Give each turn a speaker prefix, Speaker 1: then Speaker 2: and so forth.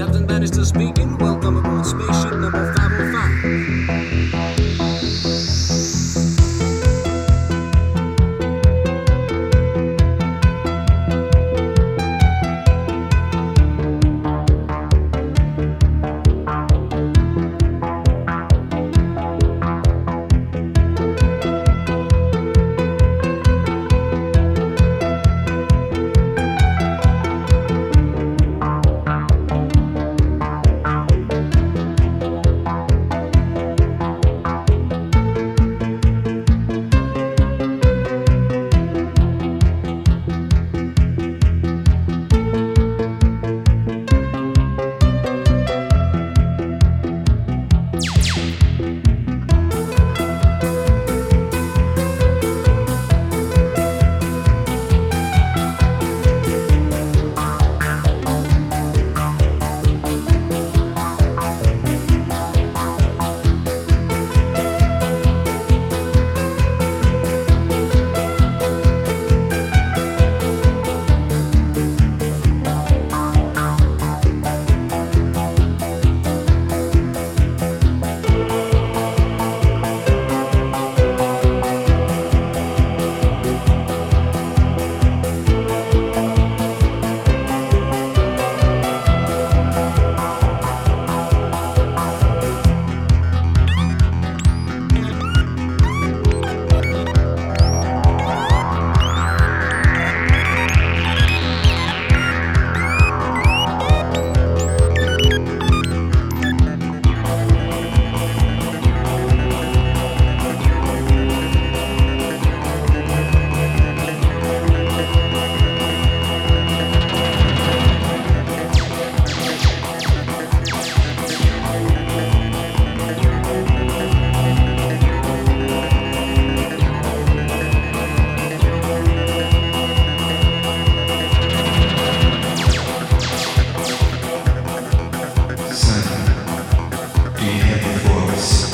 Speaker 1: Captain Bannister speaking. Welcome aboard spaceship number 505. e him before.